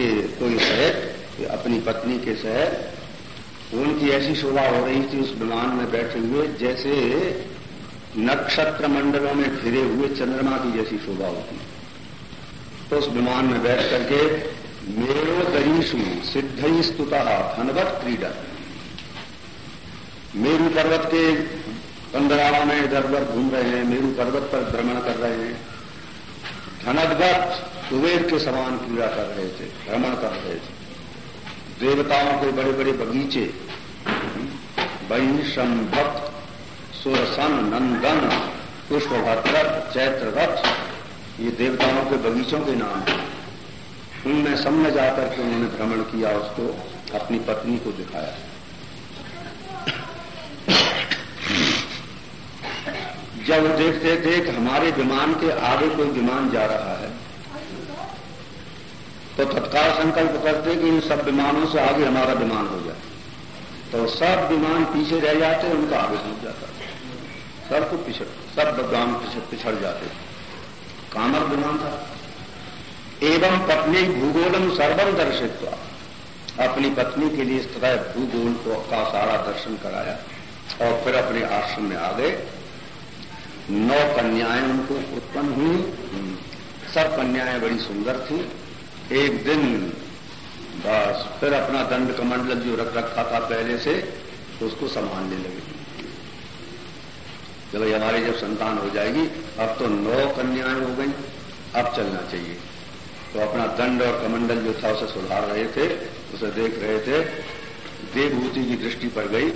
के कोई सहित अपनी पत्नी के सहित, उनकी ऐसी शोभा हो रही थी उस विमान में बैठे हुए, जैसे नक्षत्र मंडलों में घिरे हुए चंद्रमा की जैसी शोभा होती। तो उस विमान में बैठ करके, मेरो दरीशु सिद्ध ही स्तुता धनवत क्रीडा मेरू पर्वत के पंद्रह में इधर उधर घूम रहे हैं, मेरू पर्वत पर भ्रमण कर रहे हैं। धनदवत कुबेर के समान क्रीड़ा कर रहे थे, भ्रमण कर रहे थे। देवताओं के बड़े बड़े बगीचे वैशम भक्त सुरसन, नंदन, पुष्पभद्र चैत्ररथ ये देवताओं के बगीचों के नाम हैं। उनमें में जाकर के उन्होंने भ्रमण किया, उसको अपनी पत्नी को दिखाया। जब देखते थे कि हमारे विमान के आगे कोई विमान जा रहा है तो तत्काल संकल्प करते कि इन सब विमानों से आगे हमारा विमान हो जाए। तो सब विमान पीछे रह जाते, उनका आगे पहुँच जाता। सबको पिछड़ सब विमान पिछड़ जाते। कामर विमान था। एवं पत्नी भूगोलम सर्वम दर्शित अपनी पत्नी के लिए इस तरह भूगोल को का सारा दर्शन कराया और फिर अपने आश्रम में आ गए। नौ कन्याएँ उनको उत्पन्न हुई। सब कन्याएँ बड़ी सुंदर थी। एक दिन, बस, फिर अपना दंड कमंडल जो रख रखा था पहले से, उसको संभालने लगे। जब हमारी जब संतान हो जाएगी, अब तो नौ कन्याएँ हो गई। अब चलना चाहिए। तो अपना दंड और कमंडल जो था, उसे सुधार रहे थे, उसे देख रहे थे। देवभूति की दृष्टि पर गई।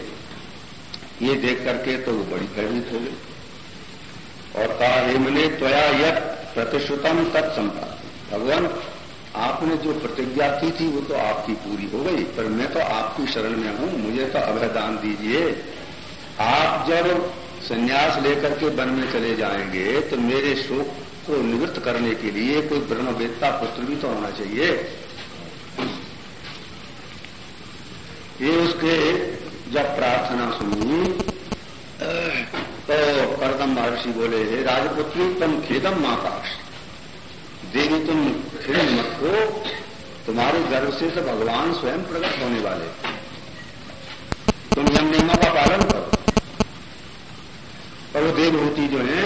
ये देख करके तो वो बड़ी भयभीत हो गई। और कहा हेमने त्वया यह प्रतिश्रुतम तत्संपाद भगवान, आपने जो प्रतिज्ञा की थी, वो तो आपकी पूरी हो गई, पर मैं तो आपकी शरण में हूँ, मुझे तो अभयदान दीजिए। आप जब संन्यास लेकर के वन में चले जाएँगे तो मेरे शोक को निवृत्त करने के लिए कोई ब्रह्मवेत्ता पुत्र भी तो होना चाहिए। ये उसके जब प्रार्थना सुनी तो महर्षि बोले, हे राजपुत्री, तुम खेदम माकाश देवी तुम खेल मत हो। तुम्हारे गर्भ से तो भगवान स्वयं प्रकट होने वाले तुम यम नियमों का पालन करो। और वो देवभूति जो है,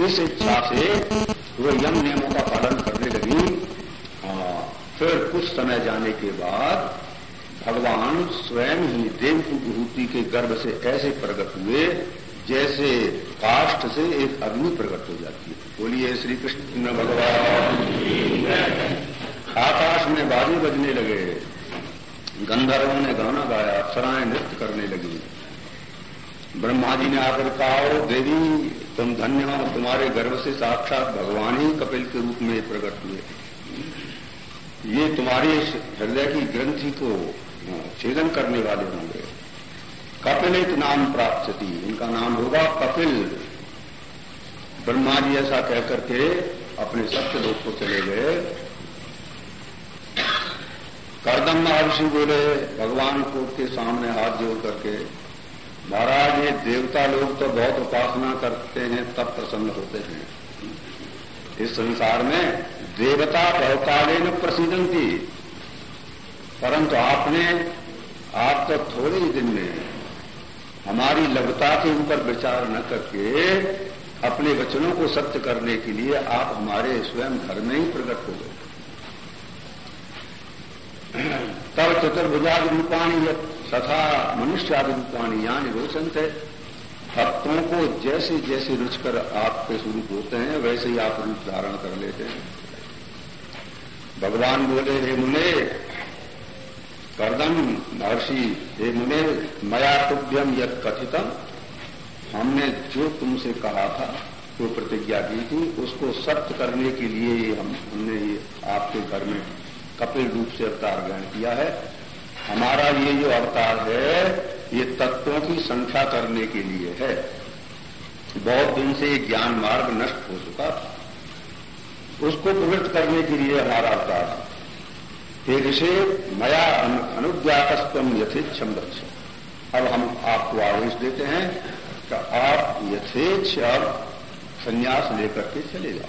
इस इच्छा से वो यम नियमों का पालन करने लगी। और फिर कुछ समय जाने के बाद भगवान स्वयं ही देवभूति के गर्भ से ऐसे प्रकट हुए, जैसे काष्ठ से एक अग्नि प्रकट हो जाती है। बोलिए श्री कृष्ण भगवान। आकाश में बाजे बजने लगे। गंधर्वों ने गाना गाया, अप्सराएँ नृत्य करने लगी। ब्रह्मा जी ने आकर कहा देवी, तुम धन्य हो, तुम्हारे गर्भ से साक्षात भगवान ही कपिल के रूप में प्रकट हुए। ये तुम्हारे हृदय की ग्रंथि को छेदन करने वाले होंगे। कपिलित नाम प्राप्त थी इनका नाम होगा कपिल। ब्रह्मा जी ऐसा कहकर के अपने सत्य लोग को चले गए। करदम महर्षि बोले, भगवान को के सामने हाथ जोड़ करके, महाराज, ये देवता लोग तो बहुत उपासना करते हैं, तब प्रसन्न होते हैं। इस संसार में देवता बहुकालीन प्रसिद्धन थी परंतु आपने, आप तो थोड़े ही दिन में हमारी लघुता के ऊपर विचार न करके अपने वचनों को सत्य करने के लिए आप हमारे स्वयं घर में ही प्रकट हो गए। तब चतुर्भुजाद रूपाणी तथा मनुष्यादि रूपाणी यानी रोचन थे भक्तों को जैसे जैसे रुचकर आपके स्वरूप होते हैं, वैसे ही आप रूप धारण कर लेते हैं। भगवान बोले, हे मुने कर्दम महर्षि हे मुने मया तुभ्यम यद कथितम हमने जो तुमसे कहा था जो प्रतिज्ञा की थी, उसको सत्य करने के लिए हम, हमने ये आपके घर में कपिल रूप से अवतार ग्रहण किया है। हमारा ये जो अवतार है, ये तत्वों की संख्या करने के लिए है। बहुत दिन से ये ज्ञान मार्ग नष्ट हो चुका उसको प्रवृत्त करने के लिए हमारा अवतार है हे ऋषि मया अनुज्ञातस्तम यथेच्छम बच्चे अब हम आपको आदेश देते हैं कि आप यथेच्छ अब संन्यास लेकर के चले जाओ।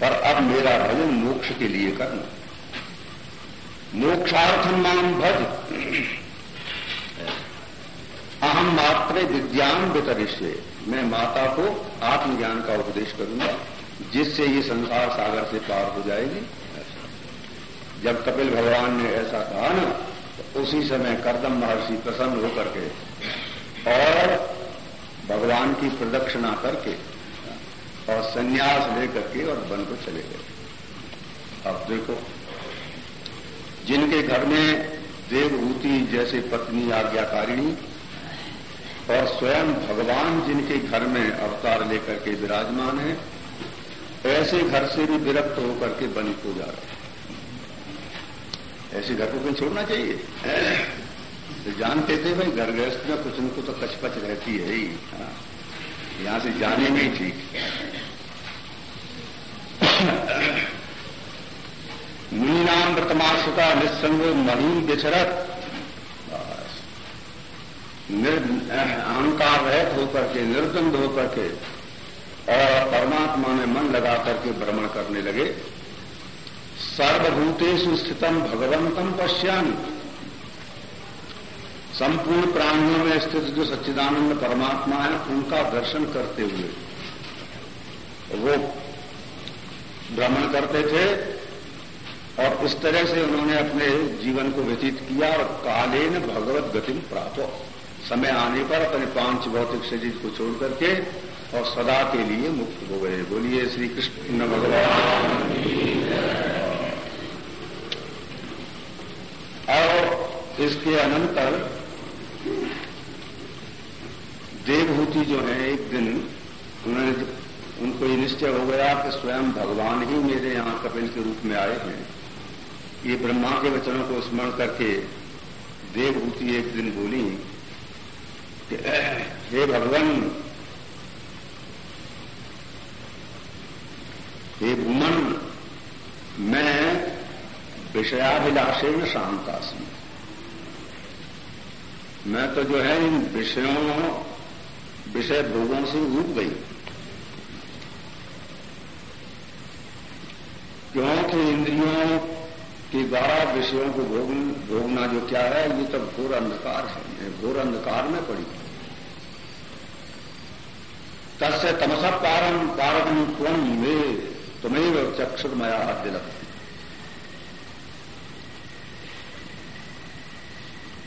पर अब मेरा भजन मोक्ष के लिए करना। मोक्षार्थम माम भज। अहम मात्र विज्ञान वितरिष्य। मैं माता को आत्मज्ञान का उपदेश करूँगा, जिससे ये संसार सागर से पार हो जाएगी। जब कपिल भगवान ने ऐसा कहा ना तो उसी समय करदम महर्षि प्रसन्न होकर के और भगवान की प्रदक्षिणा करके और संन्यास लेकर के और वन को चले गए। अब देखो, जिनके घर में देवभूति जैसे पत्नी आज्ञाकारिणी और स्वयं भगवान जिनके घर में अवतार लेकर के विराजमान है, ऐसे घर से भी विरक्त होकर के बनी को जा रहे ऐसे घर को कहीं छोड़ना चाहिए? तो जानते थे भाई घर गृहस्थ में कुछ न कुछ तो कचपच रहती है ही। हाँ। यहाँ से जाने में ही ठीक। मीनाम व्रतमाशुता निस्संग महीन विचरत। अहंकार रहित होकर के, निर्द्वंद होकर के, और परमात्मा में मन लगा करके भ्रमण करने लगे। सर्वभूतेषु स्थितम भगवंतम पश्यान संपूर्ण प्राणियों में स्थित जो सच्चिदानंद परमात्मा है, उनका दर्शन करते हुए। वो भ्रमण करते थे और इस तरह से उन्होंने अपने जीवन को व्यतीत किया और कालेन भगवत गति प्राप्त। समय आने पर अपने पाँच भौतिक शरीर को छोड़ करके और सदा के लिए मुक्त हो गए। बोलिए श्री कृष्ण भगवान और इसके अनंतर देवभूति जो है एक दिन उन्होंने उनको ये निश्चय हो गया कि स्वयं भगवान ही मेरे यहाँ कपिल के रूप में आए हैं। ये ब्रह्मा के वचनों को स्मरण करके देवभूति एक दिन बोली कि, हे भगवान, हे भूमन, मैं विषयाभिलाषे में शांतासी मैं तो जो है इन विषयों विषय भोगों से उब गई। क्योंकि इंद्रियों के द्वारा विषयों को भोगना जो क्या है, ये तो घोर अंधकार है मैं घोर अंधकार में पड़ी। तस्य तमसा पारम पारम त्वम वे तुम्हें चक्षुर मया दिलक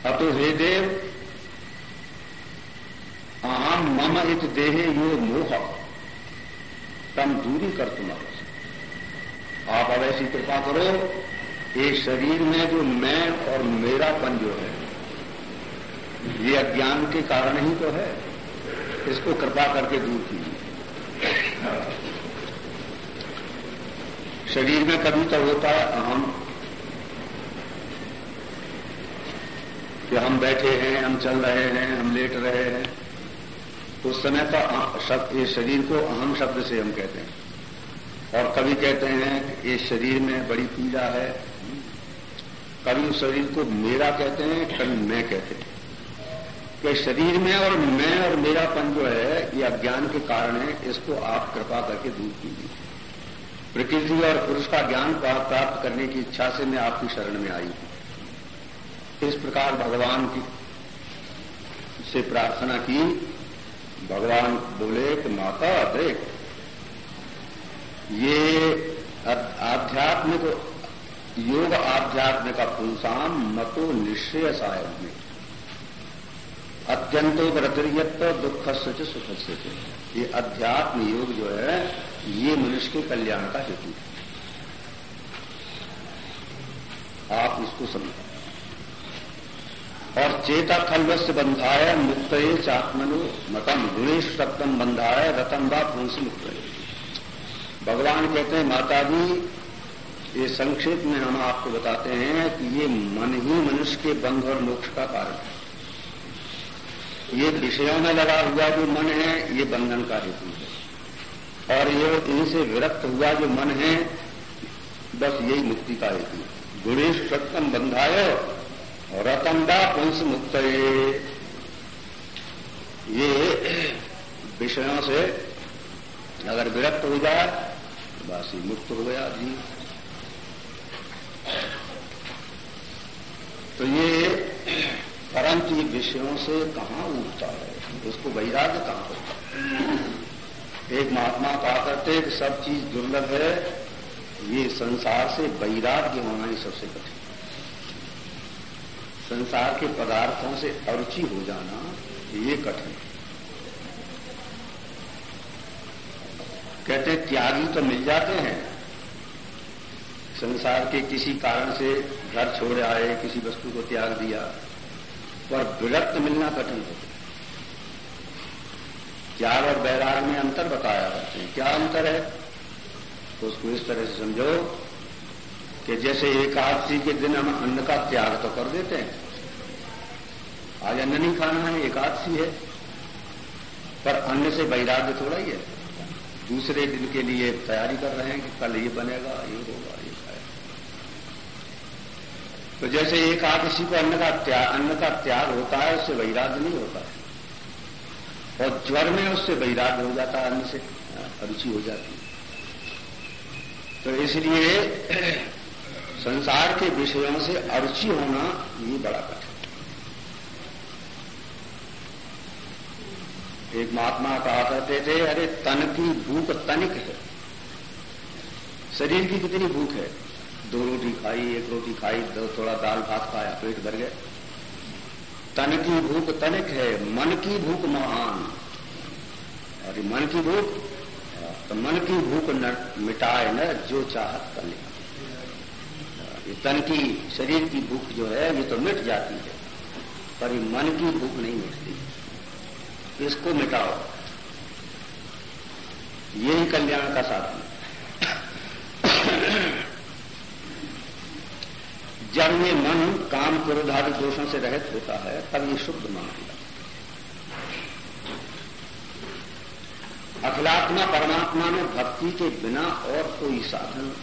अतो हे देव मम इत देहे यो मोह। तम दूरी कर तुम आप अब ऐसी कृपा करो, ये शरीर में जो मैं और मेरापन जो है, ये अज्ञान के कारण ही तो है। इसको कृपा करके दूर कीजिए। शरीर में कभी तो होता है अहम, कि हम बैठे हैं, हम चल रहे हैं, हम लेट रहे हैं। तो उस समय का शब्द, ये शरीर को अहम शब्द से हम कहते हैं। और कभी कहते हैं इस शरीर में बड़ी पीड़ा है। कभी उस शरीर को मेरा कहते हैं कभी मैं कहते हैं। कि शरीर में और मैं और मेरापन जो है, ये अज्ञान के कारण है, इसको आप कृपा करके दूर कीजिए। प्रकृति और पुरुष का ज्ञान प्राप्त करने की इच्छा से मैं आपकी शरण में आई हूँ। इस प्रकार भगवान की से प्रार्थना की भगवान बोले कि माता, देख, ये आध्यात्मिक योग आध्यात्मिक पुंसाम मतो निश्चय सायम में अत्यंतो व्रतरियत्व दुख से सुख से ये अध्यात्म योग जो है, ये मनुष्य के कल्याण का हेतु है। आप इसको समझो। और चेता खलवस्य बंधाय मुक्त चात्मनो, मतम गुणेश सप्तम बंधाय रतन व मुक्त। भगवान कहते हैं माता जी ये संक्षेप में हम आपको बताते हैं कि ये मन ही मनुष्य के बंध और मोक्ष का कारण है। ये विषयों में लगा हुआ जो मन है, ये बंधन का हेतु है। और ये इनसे विरक्त हुआ जो मन है, बस यही मुक्ति का हेतु है। गुणेश सत्यम बंधाय रतंडा पुंस मुक्त ये विषयों से अगर विरक्त हो जाए तो बस ही मुक्त हो गया जी। परंतु ये विषयों से कहाँ उठता है? उसको वैराग्य कहाँ होता है? एक महात्मा कहा करते कि सब चीज़ दुर्लभ है, ये संसार से वैराग्य होना ही सबसे कठिन। संसार के पदार्थों से अरुचि हो जाना ये कठिन कहते त्यागी तो मिल जाते हैं। संसार के किसी कारण से घर छोड़ आए, किसी वस्तु को त्याग दिया, पर विरक्त मिलना कठिन होता त्याग और बैराग में अंतर बताया जाते हैं। क्या अंतर है? तो उसको इस तरह से समझो। कि जैसे एकादशी के दिन हम अन्न का त्याग तो कर देते हैं। आज अन्न नहीं खाना है, एकादशी है। पर अन्न से वैराग्य थोड़ा ही है। दूसरे दिन के लिए तैयारी कर रहे हैं कि कल ये बनेगा, ये होगा, ये खाएगा। तो जैसे एकादशी को अन्न का त्याग अन्न का त्याग होता है, उससे वैराग्य नहीं होता है। और ज्वर में उससे वैराग्य हो जाता है, अन्न से रुचि हो जाती है। तो इसलिए संसार के विषयों से अरुचि होना ये बड़ा कठिन एक महात्मा कहा करते थे, अरे, तन की भूख तनिक है। शरीर की कितनी भूख है? दो रोटी खाई, एक रोटी खाई, दो थोड़ा दाल भात खाया, पेट भर गए तन की भूख तनिक है, मन की भूख महान। अरे, मन की भूख? तो मन की भूख न मिटाए, न जो चाहत कर ये तन की, शरीर की भूख जो है, ये तो मिट जाती है। पर ये मन की भूख नहीं मिटती। इसको मिटाओ। यही कल्याण का साधन जब ये मन काम क्रोधादि दोषों से रहित होता है, तब ये शुद्ध मन होता अखिलात्मा परमात्मा में भक्ति के बिना और कोई साधन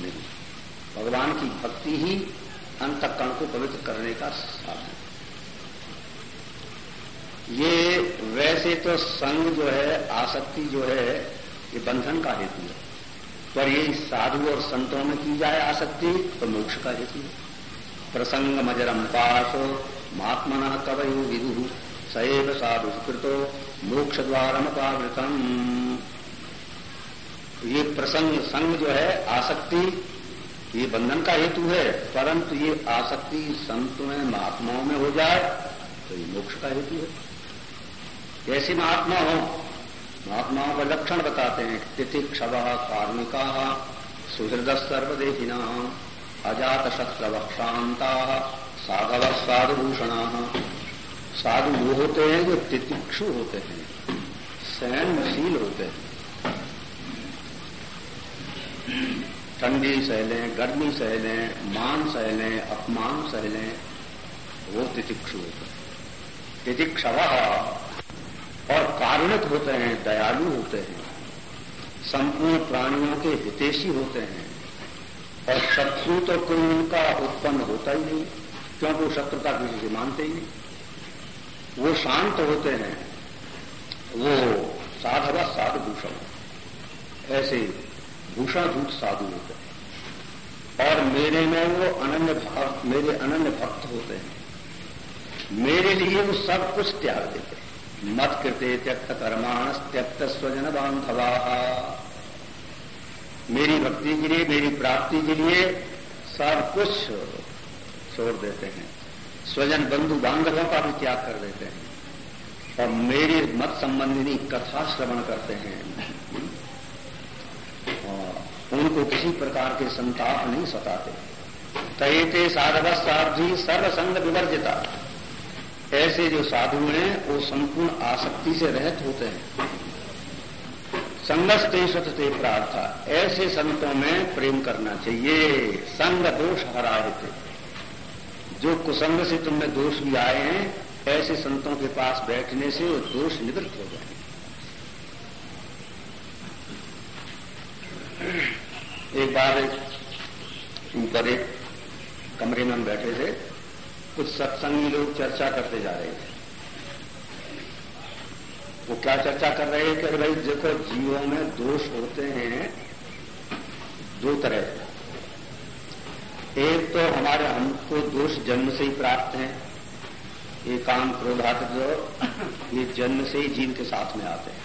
नहीं। भगवान की भक्ति ही अंतकरण को पवित्र करने का साधन। ये वैसे तो संग जो है, आसक्ति जो है, ये बंधन का हेतु है। पर ये साधु और संतों में की जाए आसक्ति तो मोक्ष का हेतु है। प्रसंग मजरम पास महात्मन कवयु विदु सैव साधु कृतो, मोक्ष द्वारम पावृतम। ये प्रसंग, संग जो है, आसक्ति ये बंधन का हेतु है, परंतु ये आसक्ति संत में, महात्माओं में हो जाए तो ये मोक्ष का हेतु है। जैसे महात्मा हो, महात्माओं का लक्षण बताते हैं तिथि क्षव कार्मिका, सुहृद सर्वदेहिना अजात शस्त्र वक्षांता साधव साधुभूषण। साधु वो होते हैं जो तितिक्षु होते हैं, सहनशील होते हैं। ठंडी सहलें गर्मी सहलें मान सहलें अपमान सहलें वो तितिक्षु होते हैं। तितिक्षव और कारुणिक होते हैं, दयालु होते हैं। संपूर्ण प्राणियों के हितेशी होते हैं। और शत्रु तो कोई उनका उत्पन्न होता ही नहीं, क्योंकि वो शत्रुता किसी से मानते ही नहीं। वो शांत होते हैं, वो साधव साधु भूषण। ऐसे भूषणभूत साधु होते और मेरे में वो अनन्य भक्त, मेरे अनन्य भक्त होते हैं। मेरे लिए वो सब कुछ त्याग देते हैं। मत कृते त्यक्त कर्माण त्यक्त स्वजन बांधवा। मेरी भक्ति के लिए, मेरी प्राप्ति के लिए सब कुछ छोड़ देते हैं। स्वजन बंधु बांधवों का भी त्याग कर देते हैं। और मेरी मत संबंधिनी कथा श्रवण करते हैं। उनको किसी प्रकार के संताप नहीं सताते। तयते साधव साधी सर्वसंग विवर्जिता। ऐसे जो साधु हैं, वो संपूर्ण आसक्ति से रहित होते हैं। संगस्ते सतते प्रार्था। ऐसे संतों में प्रेम करना चाहिए। संग दोष हराते जो कुसंग से तुमने दोष भी आए हैं, ऐसे संतों के पास बैठने से वो दोष निवृत्त हो जाए एक बार ऊपर एक कमरे में हम बैठे थे, कुछ सत्संगी लोग चर्चा करते जा रहे थे। वो क्या चर्चा कर रहे हैं कि भाई, देखो, जीवों में दोष होते हैं दो तरह एक तो हमारे, हमको दोष जन्म से ही प्राप्त हैं। ये काम क्रोधात जो, ये जन्म से ही जीव के साथ में आते हैं।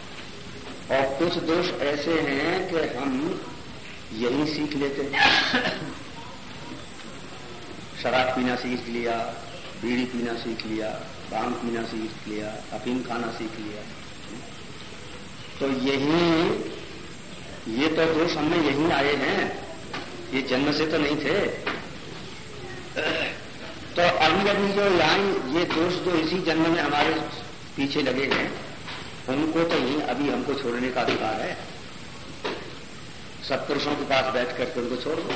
और कुछ दोष ऐसे हैं कि हम यही सीख लेते शराब पीना सीख लिया, बीड़ी पीना सीख लिया भाँग पीना सीख लिया, अफीम खाना सीख लिया। तो यही, ये तो दोष हमें यही आए हैं। ये जन्म से तो नहीं थे। तो अभी अभी जो यहाँ ये दोष जो इसी जन्म में हमारे पीछे लगे हैं, उनको तो ही अभी हमको छोड़ने का अधिकार है। सत्पुरुषों के पास बैठ करके उनको छोड़ दो?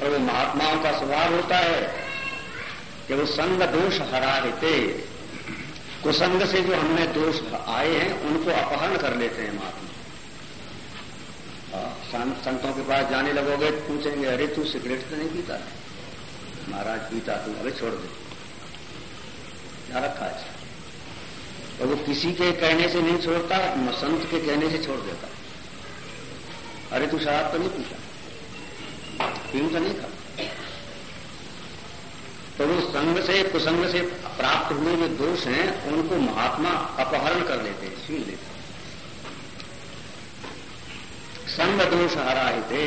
और वो महात्माओं का स्वभाव होता है कि वो संग दोष हरा रहते कुसंग से जो हमने दोष आए हैं, उनको अपहरण कर लेते हैं महात्मा। संतों के पास जाने लगोगे, पूछेंगे, अरे, तू सिगरेट तो नहीं पीता? महाराज, पीता तू अरे छोड़ दे। रखा है? तो वो किसी के कहने से नहीं छोड़ता संत के कहने से छोड़ देता। अरे तू शराब तो नहीं पूछा। पीऊ तो नहीं था? तो वो संग से, कुसंग से प्राप्त हुए जो दोष हैं, उनको महात्मा अपहरण कर लेते हैं, छीन लेते संग दोष हराते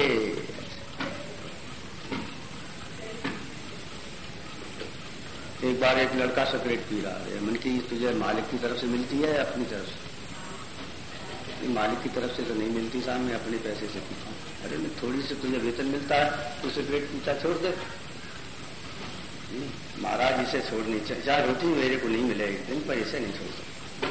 एक बार एक लड़का सिगरेट पी रहा है। मन की तुझे मालिक की तरफ़ से मिलती है या अपनी तरफ़ से? मालिक की तरफ़ से तो नहीं मिलती साहब, मैं अपने पैसे से पीता अरे, मैं थोड़ी सी तुझे वेतन मिलता है तो सिगरेट पीता छोड़ दे। महाराज, इसे छोड़नी चाहिए चाहे रोटी मेरे को नहीं मिले एक दिन पर इसे नहीं छोड़ सकता।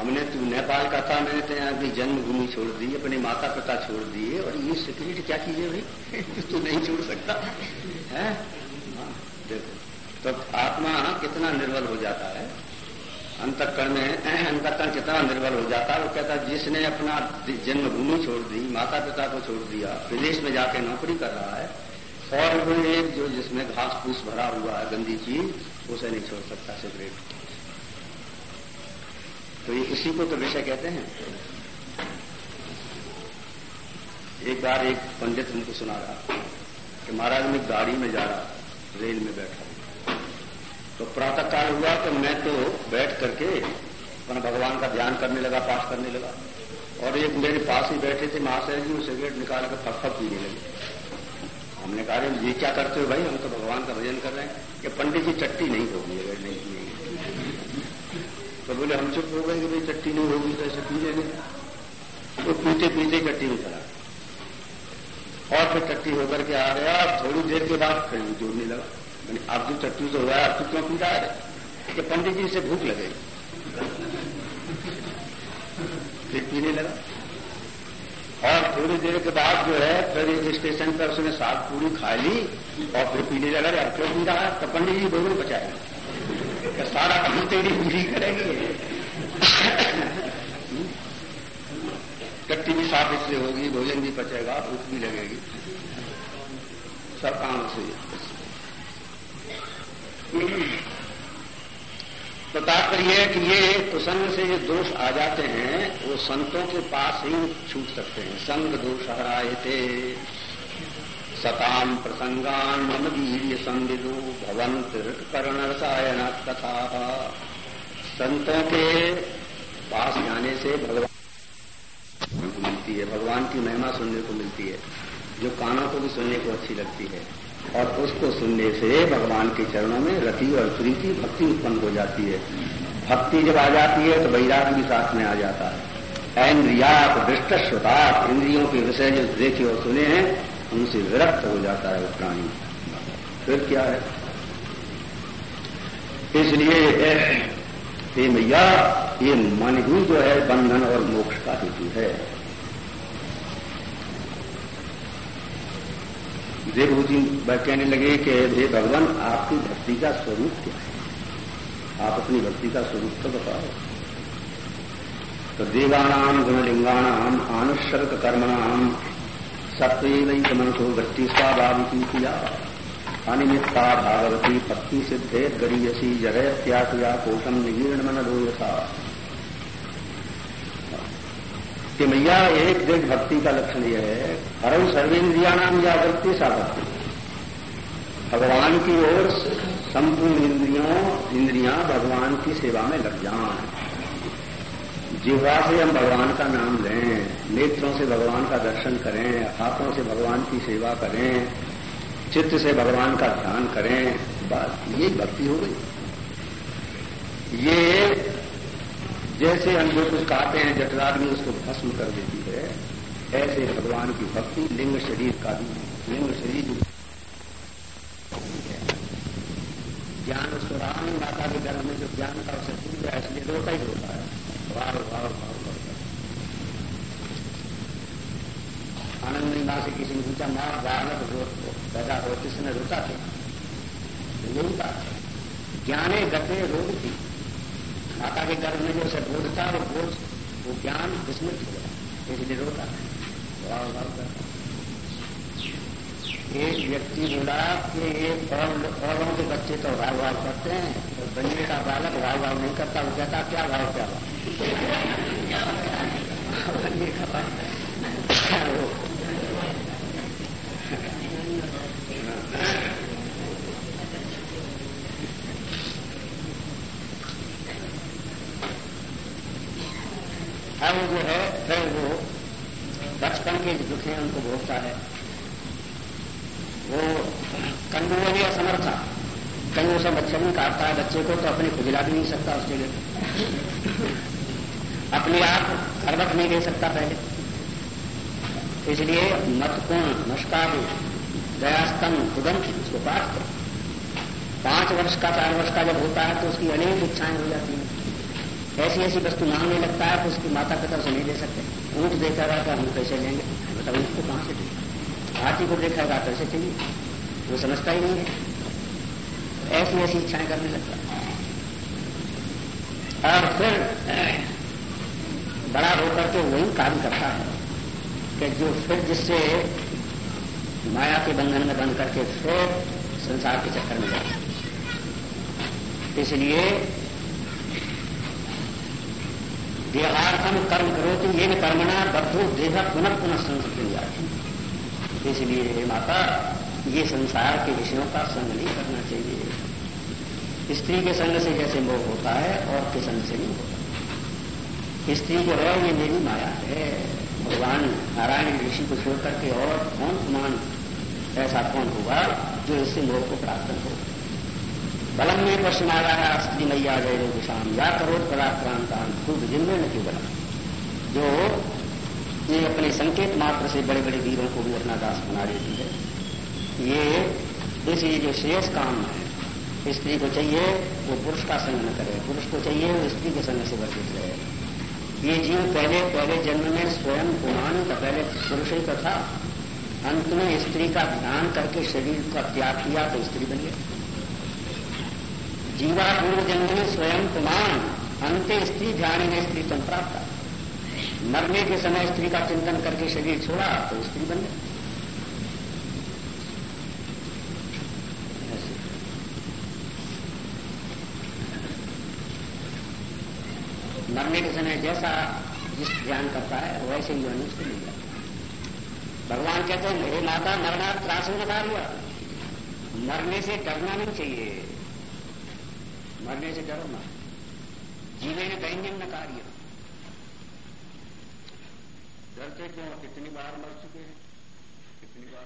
हमने, तू नेपाल का था, मैंने तो की जन्मभूमि छोड़ दी, अपने माता पिता छोड़ दिए, और ये सिगरेट क्या कीजिए भाई? तू नहीं छोड़ सकता, है? तो आत्मा कितना निर्बल हो जाता है? अंतकरण में, अंतकरण कितना निर्बल हो जाता है? वो कहता है, जिसने अपना जन्मभूमि छोड़ दी माता पिता को छोड़ दिया, विदेश में जाके नौकरी कर रहा है, और वो एक जो जिसमें घास फूस भरा हुआ है, गंदी चीज़, उसे नहीं छोड़ सकता, सिगरेट। तो ये इसी को तो विषय कहते हैं। एक बार एक पंडित हमको सुना रहा, कि महाराज मैं गाड़ी में जा रहा, रेल में बैठा। तो प्रातः काल हुआ तो मैं तो बैठ करके अपना भगवान का ध्यान करने लगा, पाठ करने लगा। और एक मेरे पास ही बैठे थे महाशय जी सिगरेट निकाल कर फक फक पीने लगे। हमने कहा ये क्या करते हो भाई? हम तो भगवान का भजन कर रहे हैं। कि पंडित जी चट्टी नहीं होगी अगर नहीं पिएगी तो बोले, हम चुप हो गए कि भाई चट्टी नहीं होगी तो ऐसे पी लेंगे। तो पीते पीते चट्टी में चला और फिर चट्टी होकर के आ गया। थोड़ी देर के बाद फिर जोड़ने लगा। अब जो चट्टी से हुआ अब तो क्यों पी रहा है? कि पंडित जी से भूख लगेगी फिर पीने लगा। और थोड़ी देर के बाद जो है, फिर स्टेशन पर उसने सात पूरी खा ली और फिर पीने लगा अब क्यों पी रहा तो पंडित जी दोनों बचाएँगे सारा काम तेरी पूरी करेंगे। कट्टी भी साफ़ इससे होगी, भोजन भी पचेगा, भूख भी लगेगी। सब काम से। तो तात्पर्य है कि ये कुसंग से जो दोष आ जाते हैं, वो संतों के पास ही छूट सकते हैं। संग दोष हराए थे सताम प्रसंगान मम वीर संविदु भवंत कर्ण रसायन कथा। संतों के पास जाने से भगवान मिलती है, भगवान की महिमा सुनने को मिलती है, जो कानों को भी सुनने को अच्छी लगती है। और उसको सुनने से भगवान के चरणों में रति और प्रीति, भक्ति उत्पन्न हो जाती है। भक्ति जब आ जाती है तो वैराग भी साथ में आ जाता है। ऐन्द्रियात दृष्ट श्रोतात् इंद्रियों के विषय जो देखे और सुने हैं, उनसे विरक्त हो जाता है वो प्राणी। फिर क्या है? इसलिए हे मैया, ये मन ही जो है, बंधन और मोक्ष का हेतु है। देवभू जी कहने लगे कि हे भगवान, आपकी भक्ति का स्वरूप क्या है? आप अपनी भक्ति का स्वरूप तो बताओ। तो देवानाम गुणलिंगाणाम आनुषर्क कर्मणाम सत्व मन को वृत्ति स्वाभाविकी किया। अनिमित्ता भागवती पत्नी सिद्धे गरीयसी जगह त्याग कोशम निगीर्ण मन दो यथा कि मैया, एक देख भक्ति का लक्षण यह है हर सर्वेन्द्रिया नाम या वृत्ति सा भक्ति भगवान की ओर संपूर्ण इंद्रियों, इंद्रियाँ भगवान की सेवा में लग जाएँ। जिह्वा से हम भगवान का नाम लें, नेत्रों से भगवान का दर्शन करें, हाथों से भगवान की सेवा करें, चित्त से भगवान का ध्यान करें, बस ये भक्ति हो गई। ये जैसे हम जो कुछ कहते हैं जठराग्नि उसको भस्म कर देती है, ऐसे भगवान की भक्ति लिंग शरीर का भी लिंग शरीर ज्ञान स्वराम माता के गर्भ में जो ज्ञान का उसे टूट गया इसलिए रोता ही रोता है। भाव भाव भाव आनंद निंदा से किसी ने पूछा, माँ, बालक रोत पैदा हो किसने रोता थे? यही बात ज्ञाने गते रोग थी। माता के गर्भ में जो उसे बोध था वो बोझ वो ज्ञान विस्मृत हो गया। इसलिए रोता है। एक व्यक्ति बोला कि एक औरों के बच्चे तो भाव भाव करते हैं तो बनिए का बालक भाव भाव नहीं करता, वो कहता, क्या भाव क्या भाव बनिए का अब जो है, फिर वो बचपन के दुख हैं, उनको भोगता है। वो कंगुओं भी असमर्थ था। कहीं उसे बच्चे में काटता है, बच्चे को तो अपने खुजला भी नहीं सकता उसके लिए। अपने आप हरबत नहीं दे सकता पहले। इसलिए मतकुण नष्टाभ दयास्तन खुदम उसको पाठ दो पाँच वर्ष का, चार वर्ष का जब होता है तो उसकी अनेक इच्छाएँ हो जाती हैं। ऐसी ऐसी वस्तु मांगने लगता है तो उसकी माता पिता उसे नहीं दे सकते। ऊँट देखा रहा तो हम कैसे लेंगे मतलब ऊँट को कहाँ से देंगे? हाथी को देखेगा तो ऐसे चाहिए वो समझता ही नहीं है। ऐसी ऐसी इच्छाएँ करने लगता और फिर, बड़ा होकर के वही काम करता है कि जो फिर जिससे माया के बंधन में बन करके फिर संसार के चक्कर में जाता इसलिए देहार्थम कर्म करो तो ये कर्मणा बद्धो देह पुनः पुनः संस्कृति जाती इसलिए हे माता, ये संसार के विषयों का संग नहीं करना चाहिए। स्त्री के संग से जैसे मोह होता है, और के संग से नहीं होता। स्त्री जो है ये मेरी माया है। भगवान नारायण ऋषि को छोड़ करके और कौन समान ऐसा कौन होगा जो इससे मोह को प्राप्त हो? बलम में पश्चिम आ रहा है स्त्री मैया जय दिशाम। या करो पराक्रांता खूब जिम्मे न क्यों बना। जो ये अपने संकेत मात्र से बड़े बड़े वीरों को भी अपना दास बना देती है। ये इस ये जो शेष काम है स्त्री को चाहिए, वो पुरुष का संग न करे। पुरुष को चाहिए, वो स्त्री के संग से वर्जित रहे। ये जीव पहले पहले जन्म में स्वयं पुराण का, पहले पुरुष ही तो था। अंत में स्त्री का ध्यान करके शरीर का त्याग किया तो स्त्री बन गया। जीवा पूर्व जन्म में स्वयं पुमान। अंत स्त्री ध्यान में स्त्री तम प्राप्त। मरने के समय स्त्री का चिंतन करके शरीर छोड़ा तो स्त्री बन गई मरने के समय जैसा जिस ध्यान करता है, वैसे ही योनि उसको मिल जाता भगवान कहते हैं, हे माता मरना त्रास में लगा हुआ मरने से डरना नहीं चाहिए। मरने से डरो मत। जीवन दैन्यम न कार्य। डरते क्यों? कितनी बार मर चुके हैं? कितनी बार